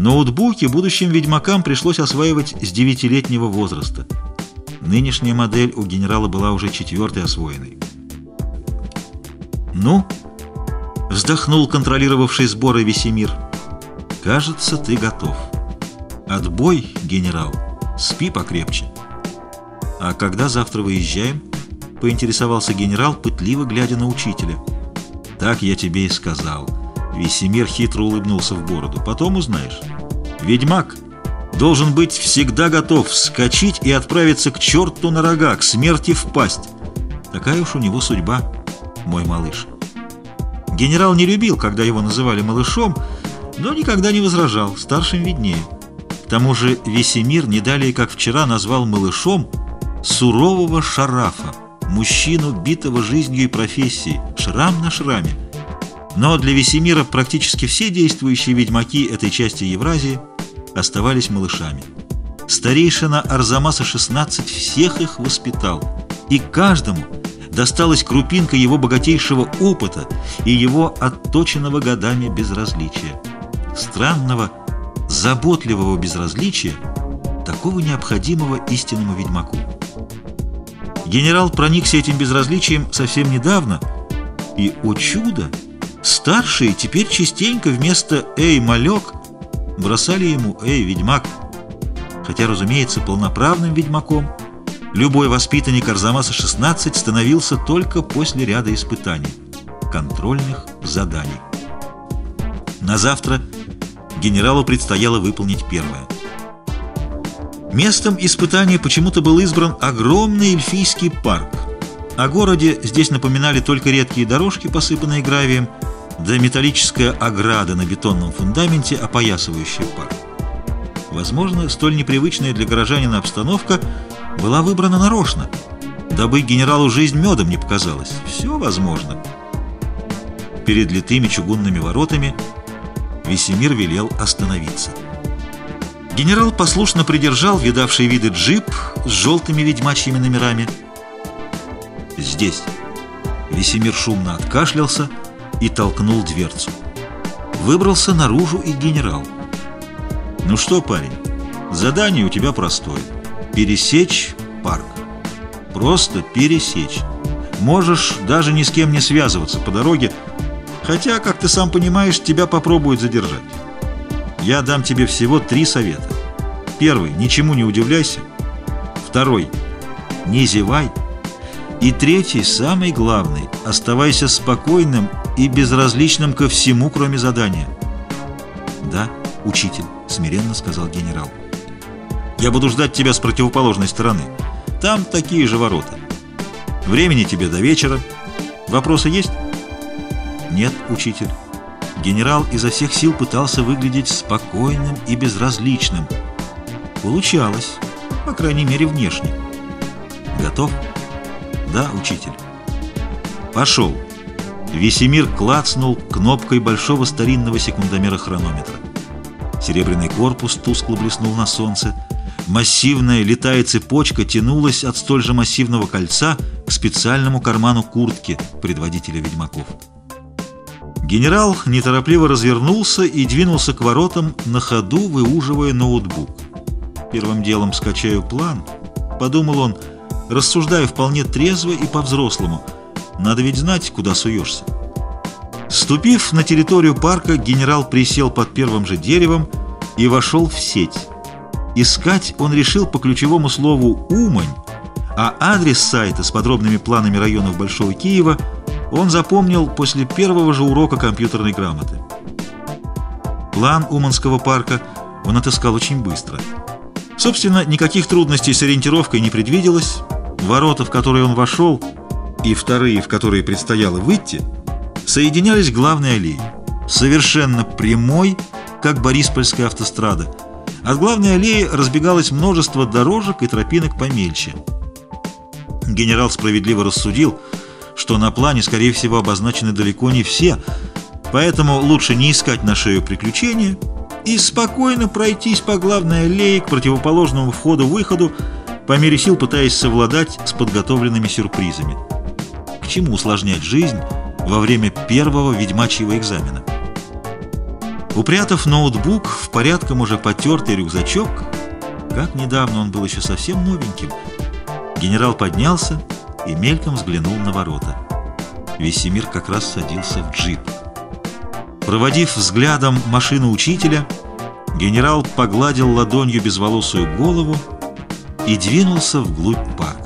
Ноутбуки будущим ведьмакам пришлось осваивать с девятилетнего возраста. Нынешняя модель у генерала была уже четвертой освоенной. «Ну?» — вздохнул контролировавший сборы Весемир. «Кажется, ты готов. Отбой, генерал. Спи покрепче». «А когда завтра выезжаем?» — поинтересовался генерал, пытливо глядя на учителя. «Так я тебе и сказал». Весемир хитро улыбнулся в бороду. «Потом узнаешь. Ведьмак должен быть всегда готов вскочить и отправиться к черту на рога, к смерти в пасть. Такая уж у него судьба, мой малыш». Генерал не любил, когда его называли малышом, но никогда не возражал, старшим виднее. К тому же Весемир не далее, как вчера, назвал малышом сурового шарафа, мужчину, битого жизнью и профессией, шрам на шраме. Но для Весемира практически все действующие ведьмаки этой части Евразии оставались малышами. Старейшина Арзамаса-16 всех их воспитал, и каждому досталась крупинка его богатейшего опыта и его отточенного годами безразличия. Странного, заботливого безразличия, такого необходимого истинному ведьмаку. Генерал проникся этим безразличием совсем недавно, и, о чудо, старшие теперь частенько вместо «Эй, малек» бросали ему «Эй, ведьмак». Хотя, разумеется, полноправным ведьмаком любой воспитанник Арзамаса-16 становился только после ряда испытаний, контрольных заданий. На завтра генералу предстояло выполнить первое – Местом испытания почему-то был избран огромный эльфийский парк. О городе здесь напоминали только редкие дорожки, посыпанные гравием, да металлическая ограда на бетонном фундаменте, опоясывающая парк. Возможно, столь непривычная для горожанина обстановка была выбрана нарочно, дабы генералу жизнь медом не показалась. Все возможно. Перед литыми чугунными воротами Весемир велел остановиться. Генерал послушно придержал видавший виды джип с желтыми ведьмачьими номерами. Здесь. Весемир шумно откашлялся и толкнул дверцу. Выбрался наружу и генерал. «Ну что, парень, задание у тебя простое. Пересечь парк. Просто пересечь. Можешь даже ни с кем не связываться по дороге, хотя, как ты сам понимаешь, тебя попробуют задержать. Я дам тебе всего три совета. Первый – ничему не удивляйся. Второй – не зевай. И третий, самый главный – оставайся спокойным и безразличным ко всему, кроме задания. «Да, учитель», – смиренно сказал генерал. «Я буду ждать тебя с противоположной стороны. Там такие же ворота. Времени тебе до вечера. Вопросы есть?» «Нет, учитель». Генерал изо всех сил пытался выглядеть спокойным и безразличным. Получалось, по крайней мере внешне. Готов? Да, учитель. Пошел. Весемир клацнул кнопкой большого старинного секундомера хронометра. Серебряный корпус тускло блеснул на солнце. Массивная летая цепочка тянулась от столь же массивного кольца к специальному карману куртки предводителя ведьмаков. Генерал неторопливо развернулся и двинулся к воротам, на ходу выуживая ноутбук. Первым делом скачаю план, подумал он, рассуждая вполне трезво и по-взрослому. Надо ведь знать, куда суешься. Ступив на территорию парка, генерал присел под первым же деревом и вошел в сеть. Искать он решил по ключевому слову «Умань», а адрес сайта с подробными планами районов Большого Киева – он запомнил после первого же урока компьютерной грамоты. План Уманского парка он отыскал очень быстро. Собственно, никаких трудностей с ориентировкой не предвиделось. Ворота, в которые он вошел, и вторые, в которые предстояло выйти, соединялись главной аллеей. Совершенно прямой, как Бориспольская автострада. От главной аллеи разбегалось множество дорожек и тропинок помельче. Генерал справедливо рассудил – что на плане, скорее всего, обозначены далеко не все, поэтому лучше не искать на шею приключения и спокойно пройтись по главной аллее к противоположному входу-выходу, по мере сил пытаясь совладать с подготовленными сюрпризами. Чему усложнять жизнь во время первого ведьмачьего экзамена? Упрятав ноутбук в порядком уже потертый рюкзачок, как недавно он был еще совсем новеньким, генерал поднялся и мельком взглянул на ворота. Весемир как раз садился в джип. Проводив взглядом машину учителя, генерал погладил ладонью безволосую голову и двинулся вглубь парка.